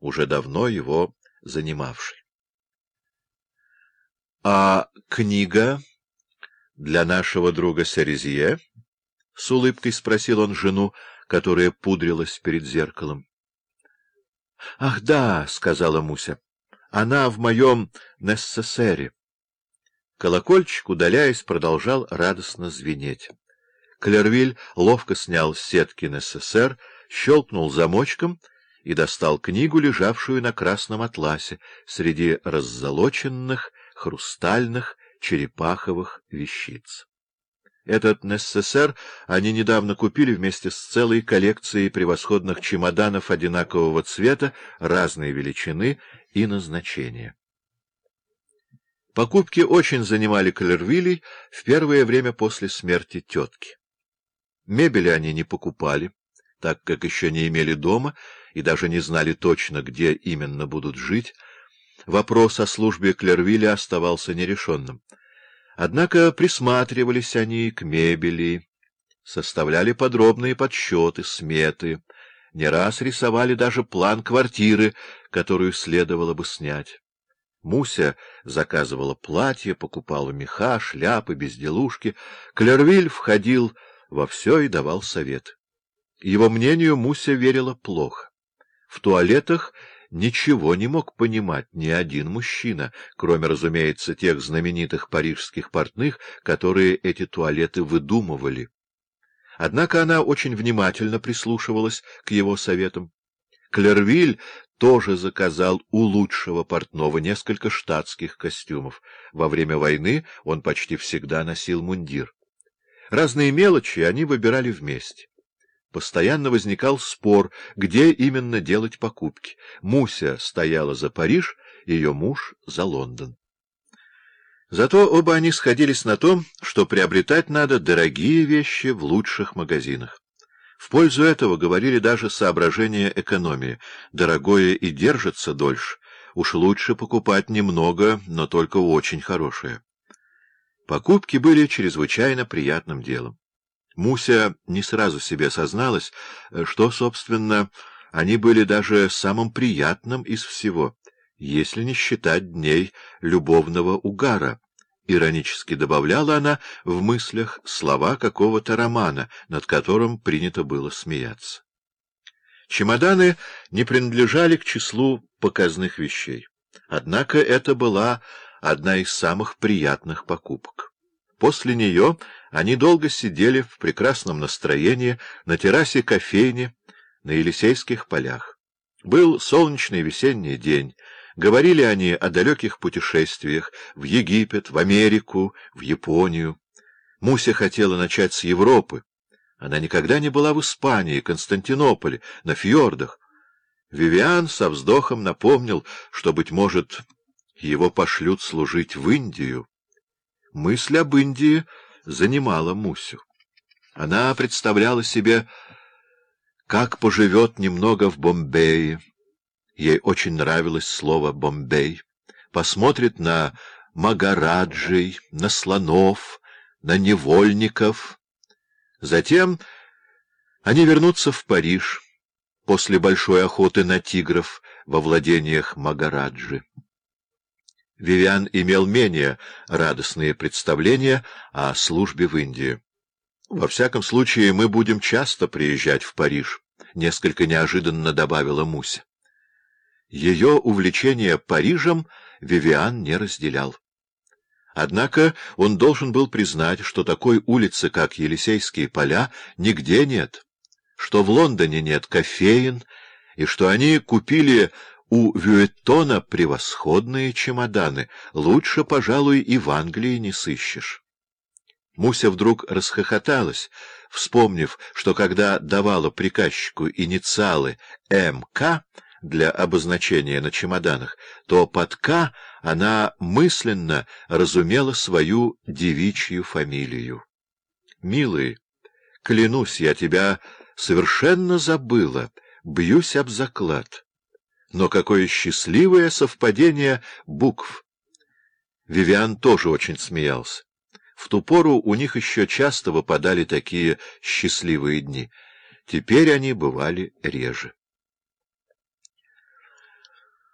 уже давно его занимавшей. — А книга для нашего друга Серезье? — с улыбкой спросил он жену, которая пудрилась перед зеркалом. — Ах, да, — сказала Муся, — она в моем нессесере. Колокольчик, удаляясь, продолжал радостно звенеть. Клервиль ловко снял сетки НССР, щелкнул замочком и достал книгу, лежавшую на красном атласе, среди раззолоченных, хрустальных, черепаховых вещиц. Этот НССР они недавно купили вместе с целой коллекцией превосходных чемоданов одинакового цвета, разной величины и назначения. Покупки очень занимали Клервилей в первое время после смерти тетки. Мебели они не покупали, так как еще не имели дома и даже не знали точно, где именно будут жить. Вопрос о службе Клервилля оставался нерешенным. Однако присматривались они к мебели, составляли подробные подсчеты, сметы, не раз рисовали даже план квартиры, которую следовало бы снять. Муся заказывала платья, покупала меха, шляпы, безделушки. Клервиль входил во все и давал совет. Его мнению Муся верила плохо. В туалетах ничего не мог понимать ни один мужчина, кроме, разумеется, тех знаменитых парижских портных, которые эти туалеты выдумывали. Однако она очень внимательно прислушивалась к его советам. Клервиль тоже заказал у лучшего портного несколько штатских костюмов. Во время войны он почти всегда носил мундир. Разные мелочи они выбирали вместе. Постоянно возникал спор, где именно делать покупки. Муся стояла за Париж, ее муж — за Лондон. Зато оба они сходились на том, что приобретать надо дорогие вещи в лучших магазинах. В пользу этого говорили даже соображения экономии. Дорогое и держится дольше. Уж лучше покупать немного, но только очень хорошее. Покупки были чрезвычайно приятным делом. Муся не сразу себе созналась, что, собственно, они были даже самым приятным из всего, если не считать дней любовного угара. Иронически добавляла она в мыслях слова какого-то романа, над которым принято было смеяться. Чемоданы не принадлежали к числу показных вещей. Однако это была одна из самых приятных покупок. После нее они долго сидели в прекрасном настроении на террасе кофейни на Елисейских полях. Был солнечный весенний день. Говорили они о далеких путешествиях в Египет, в Америку, в Японию. Муся хотела начать с Европы. Она никогда не была в Испании, Константинополе, на фьордах. Вивиан со вздохом напомнил, что, быть может, его пошлют служить в Индию. Мысль об Индии занимала Мусю. Она представляла себе, как поживет немного в Бомбее. Ей очень нравилось слово «Бомбей». Посмотрит на Магараджей, на слонов, на невольников. Затем они вернутся в Париж после большой охоты на тигров во владениях Магараджи. Вивиан имел менее радостные представления о службе в Индии. «Во всяком случае, мы будем часто приезжать в Париж», — несколько неожиданно добавила Муся. Ее увлечение Парижем Вивиан не разделял. Однако он должен был признать, что такой улицы, как Елисейские поля, нигде нет, что в Лондоне нет кофеин, и что они купили у Вюэттона превосходные чемоданы, лучше, пожалуй, и в Англии не сыщешь. Муся вдруг расхохоталась, вспомнив, что когда давала приказчику инициалы МК для обозначения на чемоданах, то под К она мысленно разумела свою девичью фамилию. «Милый, клянусь, я тебя совершенно забыла, бьюсь об заклад». Но какое счастливое совпадение букв! Вивиан тоже очень смеялся. В ту пору у них еще часто выпадали такие счастливые дни. Теперь они бывали реже.